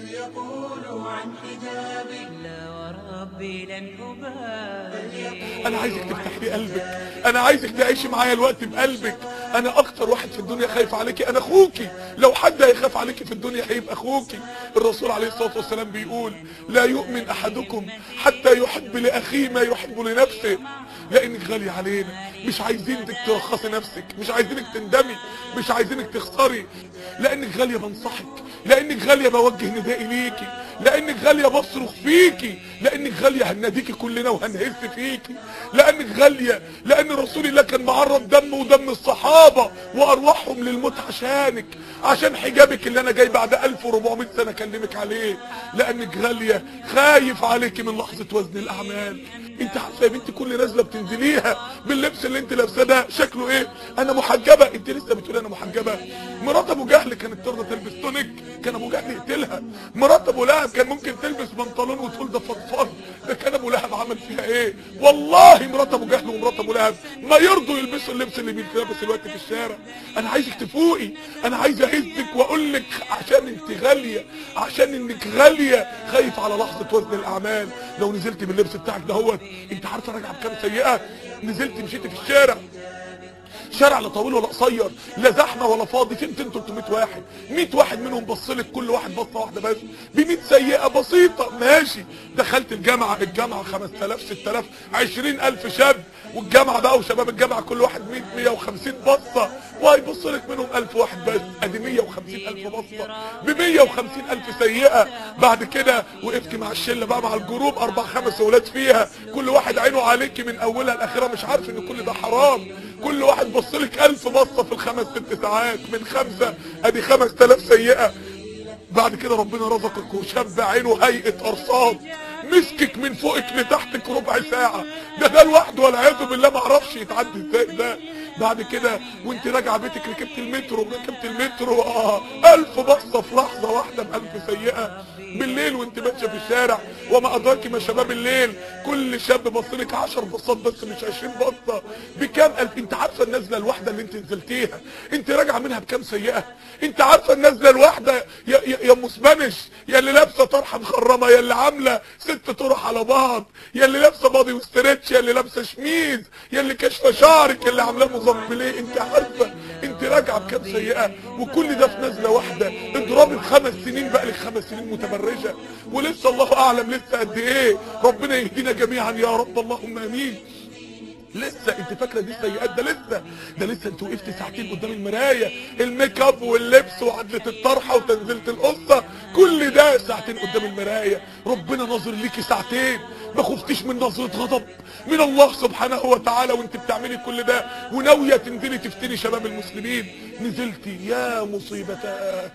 فليقولوا عن حجابك لا وربي لن أبالي. أنا عايزك تفتح لي قلبك. أنا عايزك تعيشي معايا الوقت بقلبك. أنا أكتر واحد في الدنيا خايف عليكي. أنا أخوكي. لو حد هيخاف عليكي في الدنيا هيبقى أخوكي. الرسول عليه الصلاة والسلام بيقول لا يؤمن أحدكم حتى يحب لأخيه ما يحب لنفسه. لانك غالية علينا. مش عايزينك ترخصي نفسك. مش عايزينك تندمي. مش عايزينك تخسري. لانك غالية بنصحك. لأنك غالية بوجه ندائي ليكي. لأنك غالية بصرخ فيكي لأنك غالية هناديكي كلنا وهنهز فيكي. لأنك غالية لأن رسول الله كان معرض دم ودم الصحابة وأرواحهم للموت عشانك. عشان حجابك اللي أنا جاي بعد 1400 سنة أكلمك عليه. لأنك غالية خايف عليكي من لحظة وزن الأعمال. أنت عارفة يا بنتي كل نازلة بتنزليها باللبس اللي أنت لابساه ده شكله إيه؟ أنا محجبة. أنت لسه بتقولي أنا محجبة. مرات أبو جهل كانت ترضى تلبس تونيك كان أبو جهل يقتلها. مرات أبو لهب كان ممكن تلبس بنطلون وتقول ده فضفاض ده كان أبو لهب عمل فيها إيه؟ والله مرات أبو جهل ومرات أبو لهب ما يرضوا يلبسوا اللبس اللي بيتلبس دلوقتي في الشارع. أنا عايزك تفوقي أنا عايز أهزك وأقول لك عشان أنت غالية عشان أنك غالية خايف على لحظة وزن الأعمال. لو نزلت باللبس بتاعك دهوت أنت عارفة راجعة بكام سيئة؟ نزلت مشيت في الشارع. شارع لا طويل ولا قصير لا زحمة ولا فاضي في 200 300 واحد؟ 100 واحد منهم بص لك كل واحد بصة واحدة بس. ب 100 سيئة بسيطة. ماشي. دخلت الجامعة الجامعة 5000 6000 20000 شاب والجامعة بقى وشباب الجامعة كل واحد 100 150 بصة. وهيبص لك منهم 1000 واحد بس. أدي 150000 بصة. ب 150000 سيئة. بعد كده وقفت مع الشلة بقى مع الجروب أربع خمس أولاد فيها. كل واحد عينه عليكي من أولها لأخرها. مش عارف إن كل ده حرام. كل واحد بص لك 1000 بصة في الخمس ست ساعات من خمسة أدي 5000 سيئة. بعد كده ربنا رزقك وشاب عينه هيئه أرصاد. مسكك من فوقك لتحتك ربع ساعة. ده ده لوحده والعياذ بالله ما أعرفش يتعدي إزاي ده. بعد كده وانت راجعة بيتك ركبت المترو ركبت المترو. آه ألف بصة في لحظة واحدة بألف سيئة. بالليل وانت ماشية في الشارع وما ادراك ما شباب الليل. كل شاب بص لك 10 بصات بس مش 20 بصة. بكام ألف؟ انت عارفة النزله الواحدة اللي انت نزلتيها. انت راجعة منها بكام سيئة؟ انت عارفة النزله الواحدة؟ يا يا, يا مسبنش يا اللي لابسة طرحة مخرمة يا اللي عاملة ست طرح على بعض يا اللي لابسة بادي وستريتش يا اللي لابسة شميز يا اللي كاشفه شعرك يا اللي عاملاه مزمبليه انت عارفه انت راجعة بكام سيئة. وكل ده في نزلة واحدة. اضربي بخمس سنين بقى لك خمس سنين متبرجة. ولسه الله أعلم لسه قد إيه. ربنا يهدينا جميعا يا رب. اللهم آمين. لسه انت فاكرة دي سيئات؟ ده لسه. ده لسه انت وقفت ساعتين قدام المراية. الميك اب واللبس وعدلة الطرحة وتنزيلة القصة. كل ده ساعتين قدام المراية. ربنا ناظر ليكي ساعتين. ما خفتيش من نظرة غضب من الله سبحانه وتعالى وانت بتعملي كل ده وناوية تنزلي تفتني شباب المسلمين. نزلتي يا مصيبتاه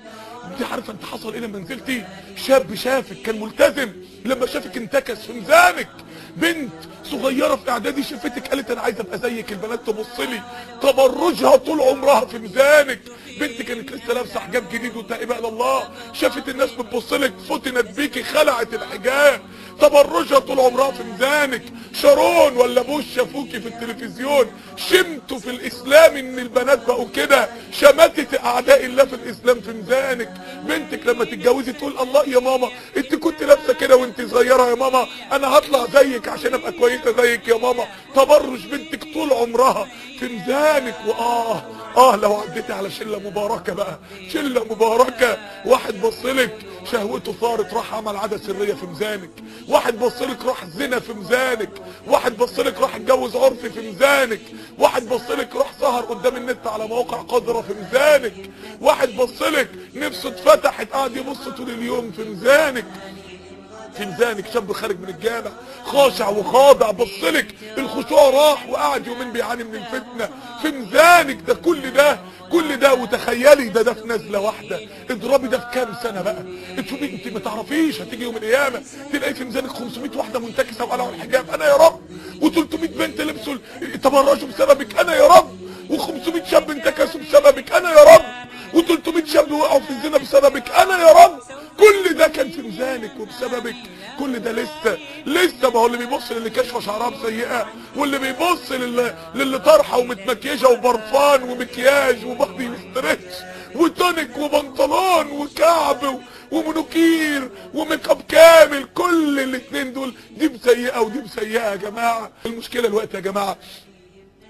انت عارفة انت حصل إيه لما نزلتي؟ شاب شافك كان ملتزم. لما شافك انتكس في ميزانك. بنت صغيرة في اعدادي شافتك قالت أنا عايزه ابقى زيك البنات تبص لي. تبرجها طول عمرها في ميزانك. بنت كانت لسه لابسة حجاب جديد إلى الله. شافت الناس بتبص لك فتنت بيكي خلعت الحجاب. تبرجها طول عمرها في ميزانك. شارون ولا بوش شافوكي في التلفزيون. شمتوا في الإسلام إن البنات بقوا كده. شماتة أعداء الله في الإسلام في ميزانك. بنتك لما تتجوزي تقول الله يا ماما انت كنت لابسة كده وانت صغيرة يا ماما. أنا هطلع زيك عشان أبقى كويسة زيك يا ماما. تبرج بنتك طول عمرها في ميزانك. وآه آه لو عديتي على شلة مباركة بقى. شلة مباركة. واحد بصلك شهوته ثارت راح عمل عادة سرية في ميزانك. واحد بصلك راح زنا في ميزانك. واحد بصلك راح اتجوز عرفي في ميزانك. واحد بصلك راح سهر قدام النت على مواقع قذرة في ميزانك. واحد بصلك نفسه اتفتحت. قاعد يبص طول اليوم في ميزانك. في ميزانك شاب خارج من الجامع. خاشع وخاضع بصلك الخشوع راح وقعد يومين بيعاني من الفتنة. في ميزانك ده كل ده كل ده وتخيلي ده ده في نزلة واحدة. اضربي ده في كام سنة بقى. تشوفي انت ما تعرفيش هتيجي يوم القيامة تلاقي في ميزانك 500 واحدة منتكسة وقلعوا الحجاب أنا يا رب. و300 بنت لبسوا تبرجوا بسببك. أنا يا رب. و500 شاب انتكسوا بسببك. أنا يا رب. و300 شاب وقعوا في الزنا بسببك. أنا يا رب. كل ده كان في ميزانك وبسببك. كل ده لسه لسه ما هو اللي بيبص للي كشفه شعرها سيئة واللي بيبص للي, للي طرحة ومتمكيجه وبرفان ومكياج و body و stretch و tunic وبنطلون وكعب ومنوكير و make up كامل. كل الاتنين دول دي مسيئه ودي مسيئه يا جماعة. المشكلة دلوقت يا جماعة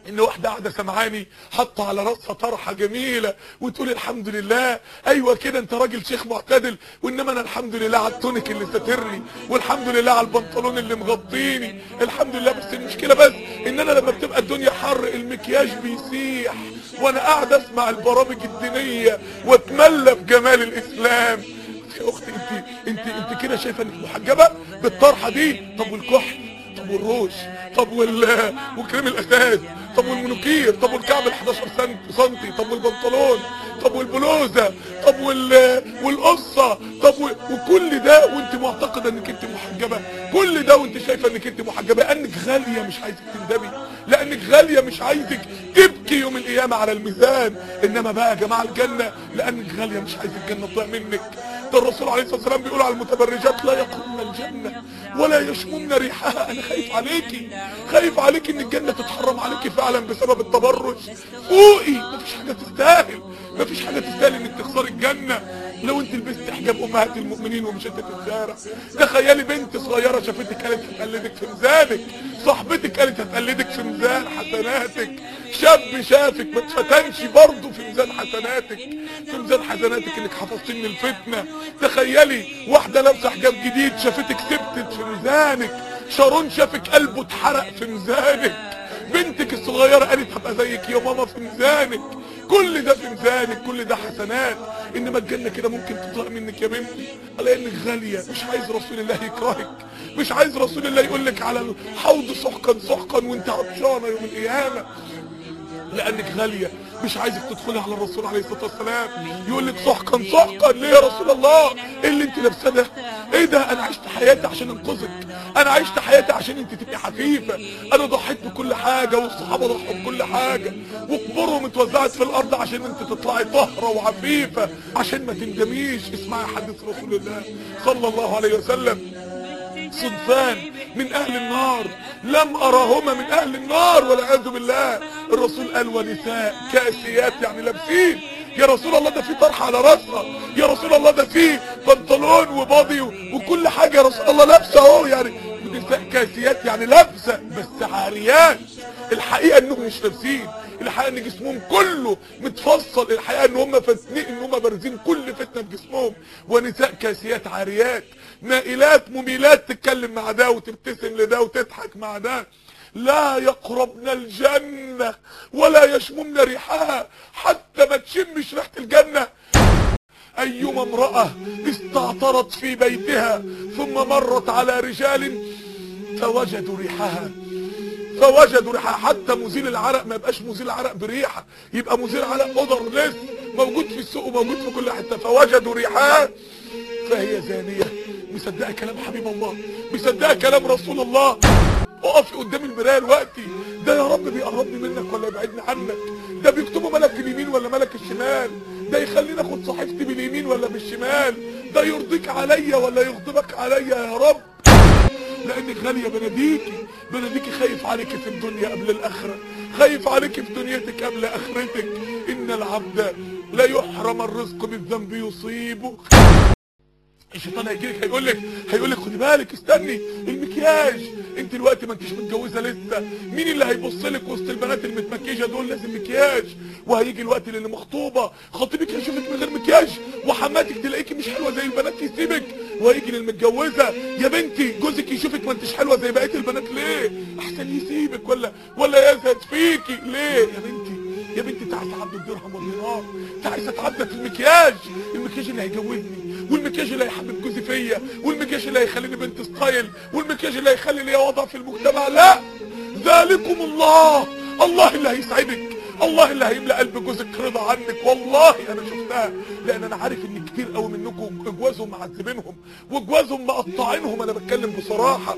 إن واحدة قاعدة سمعاني حاطة على راسها طرحة جميلة وتقول الحمد لله. أيوه كده أنت راجل شيخ معتدل وإنما أنا الحمد لله على التونيك اللي ساترني والحمد لله على البنطلون اللي مغطيني. الحمد لله بس المشكلة بس إن أنا لما بتبقى الدنيا حر المكياج بيسيح وأنا قاعد أسمع البرامج الدينية وأتملى بجمال الإسلام. يا أختي انت انت أنت كده شايفة إنك محجبة بالطرحة دي؟ طب والكحل؟ طب والروش طب وال وكريم الاساس طب والمنوكير طب والكعب ال 11 سنت سنتي طب والبنطلون طب والبلوزة طب وال والقصة طب. وكل ده وانت معتقدة انك انت محجبة. كل ده وانت شايفة انك انت محجبة لأنك غالية مش عايزك تندمي. لأنك غالية مش عايزك تبكي يوم القيامة على الميزان. إنما بقى يا جماعة الجنة لأنك غالية مش عايز الجنة تضيع منك. ده الرسول عليه الصلاة والسلام بيقول على المتبرجات لا يقرن الجنة ولا يشممن ريحها. أنا خايف عليكي. خايف عليكي إن الجنة تتحرم عليكي فعلا بسبب التبرج. فوقي مفيش حاجة تستاهل. مفيش حاجة تستاهل إنك تخسري الجنة. لو أنت لبست حجاب أمهات المؤمنين ومشيت في الشارع تخيلي بنت صغيرة شافتك قالت هتقلدك في ميزانك صاحبتك قالت هتقلدك في ميزان حسناتك. شاب شافك ما اتفتنش برضه في ميزان حسناتك. في ميزان حسناتك إنك حفظتي من الفتنة. تخيلي واحدة لابسة حجاب جديد شافتك ثبتت في ميزانك شارون شافك قلبه اتحرق في ميزانك بنتك الصغيرة قالت هبقى زيك يا ماما في ميزانك كل ده في ميزانك كل ده حسنات. إنما الجنة كده ممكن تطلع منك يا بنتي على إنك غالية. مش عايز رسول الله يكرهك. مش عايز رسول الله يقول لك على الحوض سحقا سحقا وأنت عطشانة يوم القيامة. لأنك غالية. مش عايزك تدخلي على الرسول عليه الصلاة والسلام. يقول لك سحقا سحقا ليه يا رسول الله. إيه اللي انت لابساه ده؟ إيه ده؟ أنا عشت حياتي عشان أنقذك. أنا عشت حياتي عشان انت تبقي حفيفة. أنا ضحيت بكل حاجة والصحابة ضحوا بكل حاجة. وقبورهم اتوزعت في الأرض عشان انت تطلعي طهرة وعفيفة عشان ما تندميش. اسمعي حديث رسول الله صلى الله عليه وسلم. صنفان من أهل النار. لم أراهما من أهل النار والعياذ بالله. الرسول قال ونساء كاسيات يعني لابسين. يا رسول الله ده في طرحه على راسها يا رسول الله ده في بنطلون وباضي وكل حاجة. يا رسول الله لابسة أهو يعني. نساء كاسيات يعني لابسة بس عاريات الحقيقة إنهم مش لابسين. الحقيقة إن جسمهم كله متفصل. الحقيقة إن هم فاتنين إن هم بارزين كل فتنة في جسمهم. ونساء كاسيات عاريات. مائلات مميلات تتكلم مع ده وتبتسم لده وتضحك مع ده. لا يقربن الجنة ولا يشممن ريحها حتى ما تشمش ريحة الجنة. أيما امرأة استعطرت في بيتها ثم مرت على رجال فوجدوا ريحها. فوجدوا ريحها. حتى مزيل العرق ما يبقاش مزيل العرق بريحه يبقى مزيل عرق قدر لسه موجود في السوق وموجود في كل حتة. فوجدوا ريحها. فهي زانية. مصدقه كلام حبيب الله مصدقه كلام رسول الله. اقفي قدام المراية دلوقتي. ده يا رب بيقربني منك ولا يبعدني عنك. ده بيكتبه ملك اليمين ولا ملك الشمال. ده يخليني اخد صحيفتي باليمين ولا بالشمال. ده يرضيك عليا ولا يغضبك عليا يا رب. لانك غالية بناديكي. بناديكي خايف عليكي في الدنيا قبل الآخرة. خايف عليكي في دنيتك قبل آخرتك. إن العبد لا يحرم الرزق بالذنب يصيبه. الشيطان هيجيلك هيقول لك هيقول لك خدي بالك استني المكياج. انت دلوقتي ما انتش متجوزة لسه. مين اللي هيبص لك وسط البنات المتمكيجة دول؟ لازم مكياج. وهيجي الوقت اللي مخطوبة. خطيبك هيشوفك من غير مكياج. وحماتك تلاقيكي مش حلوة زي البنات يسيبك. وهيجي للمتجوزة. يا بنتي جوزك يشوفك ما انتش حلوة زي بقية البنات. ليه؟ أحسن يسيبك ولا ولا يزهد فيكي. ليه؟ يا بنتي يا بنتي تعالي تعبد الدرهم والدينار؟ تعالي اتعبد في المكياج. المكياج اللي هيجوزني. والمكياج اللي هيحبب جوزي فيا والمكياج اللي هيخليني بنت ستايل والمكياج اللي هيخلي ليا وضع في المجتمع. لا ذلكم الله. الله اللي هيسعدك الله اللي هيملى قلب جوزك رضا عنك. والله أنا شفتها لأن أنا عارف إن كتير قوي منكم إجوازهم معذبينهم وإجوازهم مقطعينهم. أنا بتكلم بصراحة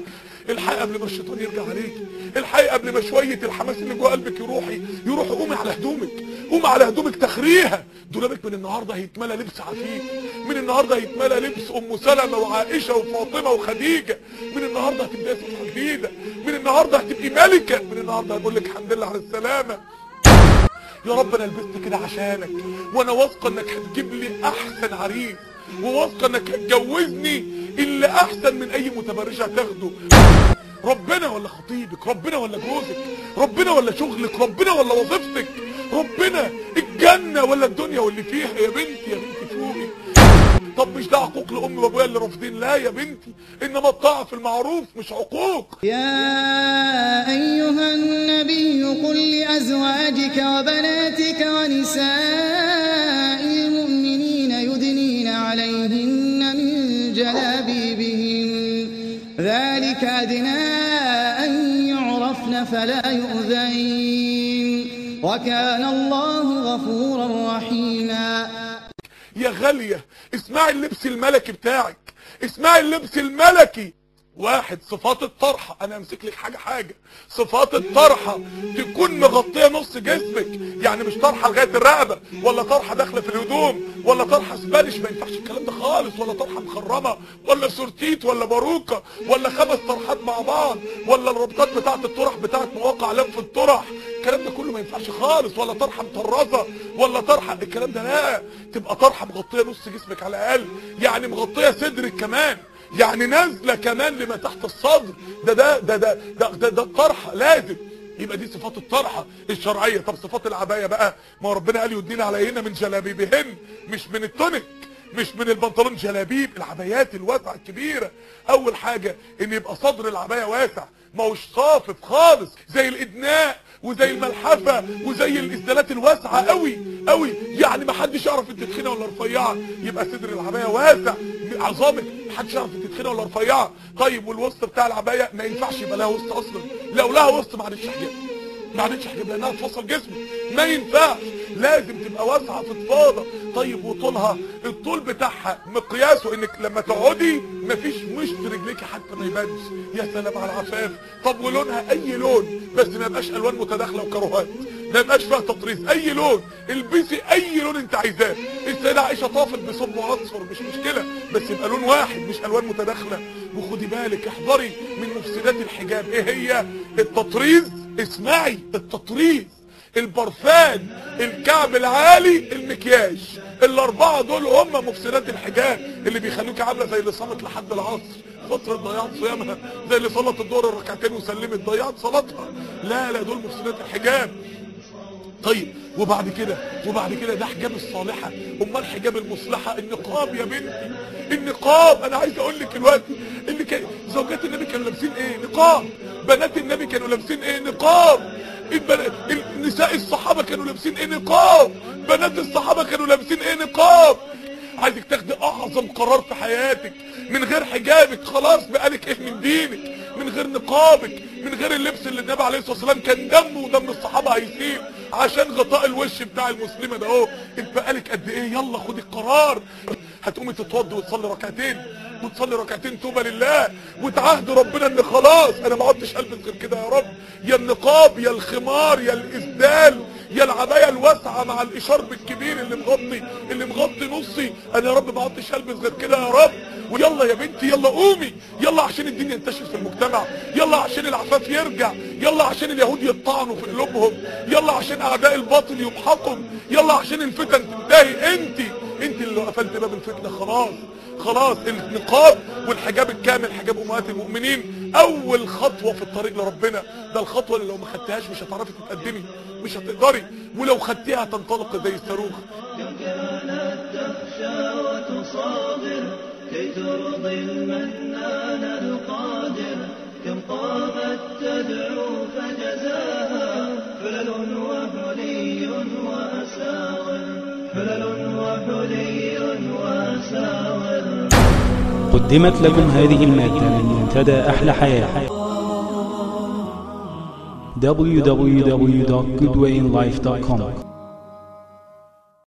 الحقي قبل ما الشيطان يرجع عليك الحقي قبل ما شوية الحماس اللي جوه قلبك يروحي يروح قومي على هدومك قومي على هدومك تخريها. دولابك من النهارده هيتملى لبس عفيف من النهارده هيتملى لبس أم سلمة وعائشة وفاطمة وخديجة. من النهارده هتبداي صفحه جديدة. من النهارده هتبقي ملكة. من النهارده هقول لك الحمد لله على السلامة. يا رب أنا لبست كده عشانك. وأنا واثقة إنك هتجيب لي أحسن عريس. وواثقة إنك هتجوزني اللي أحسن من أي متبرجة تاخده ربنا ولا خطيبك؟ ربنا ولا جوزك؟ ربنا ولا شغلك؟ ربنا ولا وظيفتك؟ ربنا الجنة ولا الدنيا واللي فيها؟ يا بنتي يا بنتي. طب مش ده عقوق لأمي وأبويا اللي رافضين لا يا بنتي؟ إنما الطاعة في المعروف مش عقوق. يا أيها النبي قل لأزواجك وبناتك ونساء المؤمنين يدنين عليهن من جلابيبهن. ذلك أدنى أن يعرفن فلا يؤذين. وكان الله غفورا يا غالية اسمعي اللبس الملكي بتاعك اسمعي اللبس الملكي. واحد صفات الطرحة أنا أمسك لك حاجة حاجة. صفات الطرحة تكون مغطية نص جسمك. يعني مش طرحة لغاية الرقبة ولا طرحة داخلة في الهدوم ولا طرحة سبانش. ما ينفعش الكلام ده خالص. ولا طرحة مخرمة ولا سورتيت ولا باروكة ولا خمس طرحات مع بعض ولا الربطات بتاعت الطرح بتاعت مواقع لف الطرح. الكلام ده كله ما ينفعش خالص. ولا طرحة مطرزة ولا طرحة. الكلام ده لا. تبقى طرحة مغطية نص جسمك على الأقل. يعني مغطية صدرك كمان. يعني نازله كمان لما تحت الصدر. ده ده ده ده ده, ده, ده الطرحه لازم. يبقى دي صفات الطرحة الشرعية. طب صفات العباية بقى ما ربنا قال يدينا عليهن من جلابيبهن مش من التونيك مش من البنطلون. جلابيب العبايات الواسعة الكبيرة. أول حاجة إن يبقى صدر العباية واسع ما هوش صافف خالص زي الإدناء. وزي الملحفة وزي الاسدالات الواسعة قوي قوي. يعني ما حدش يعرف انت تخينه ولا رفيعه يبقى صدر العباية واسع. عظامك ما حدش يعرف انت تخينه ولا رفيعه طيب والوسط بتاع العباية ما ينفعش يبقى لها وسط أصلا. لو لها وسط عادتش حجاب ما عادتش حجاب لانها تفصل جسمك ما ينفعش. لازم تبقى واسعة فضفاضه طيب وطولها؟ الطول بتاعها مقياسه انك لما تقعدي مفيش مشط رجليكي حتى ما يبانش. يا سلام على العفاف. طب ولونها؟ أي لون؟ بس ما يبقاش ألوان متداخلة وكروهات. ما يبقاش فيها تطريز أي لون. البسي أي لون أنت عايزاه. السيدة عائشة طافت بصب أصفر مش مشكلة بس يبقى لون واحد مش ألوان متداخلة. وخدي بالك احذري من مفسدات الحجاب. إيه هي؟ التطريز. اسمعي التطريز. البرفان الكعب العالي المكياج. الأربعة دول هم مفسدات الحجاب اللي بيخلوك عاملة زي اللي صامت لحد العصر فترة ضيعت صيامها زي اللي صلت الظهر الركعتين وسلمت ضيعت صلاتها. لا لا دول مفسدات الحجاب. طيب وبعد كده وبعد كده ده حجاب الصالحة. أمال حجاب المصلحة النقاب يا بنتي؟ النقاب أنا عايز أقول لك دلوقتي ان كان زوجات النبي كانوا لابسين إيه؟ نقاب. بنات النبي كانوا لابسين إيه؟ نقاب. النساء الصحابة كانوا لابسين إيه؟ نقاب. بنات الصحابة كانوا لابسين إيه؟ نقاب. عايزك تاخدي أعظم قرار في حياتك. من غير حجابك خلاص بقالك إيه من دينك؟ من غير نقابك. من غير اللبس اللي النبي عليه الصلاة والسلام كان دمه ودم الصحابة هيسيب عشان غطاء الوش بتاع المسلمة ده. اهو أنت بقالك قد إيه؟ يلا خدي القرار. هتقومي تتوضي وتصلي ركعتين. وتصلي ركعتين توبة لله. وتعهد ربنا إن خلاص أنا ما عدتش البس غير كده يا رب. يا النقاب يا الخمار يا الاسدال يا العباية الواسعة مع الإشارب الكبير اللي مغطي اللي مغطي نصي. أنا يا رب ما البس غير كده يا رب. ويلا يا بنتي يلا قومي. يلا عشان الدين ينتشر في المجتمع. يلا عشان العفاف يرجع. يلا عشان اليهود يطعنوا في قلوبهم. يلا عشان أعداء الباطل يمحقوا يلا عشان الفتن تنتهي. انت انت اللي قفلت باب الفتنة خلاص خلاص النقاب والحجاب الكامل حجاب أمهات المؤمنين. أول خطوة في الطريق لربنا ده الخطوة اللي لو ما خدتهاش مش هتعرفي تتقدمي مش هتقدري. ولو خدتيها هتنطلق زي الصاروخ. تخشى وتصابر كي ترضي المنان القادر كم قامت تدعو فجزاها حلل وحلي وأساور. حلل وحلي وأساور قدمت لكم هذه المادة من منتدى أحلى حياة. www.goodwayinlife.com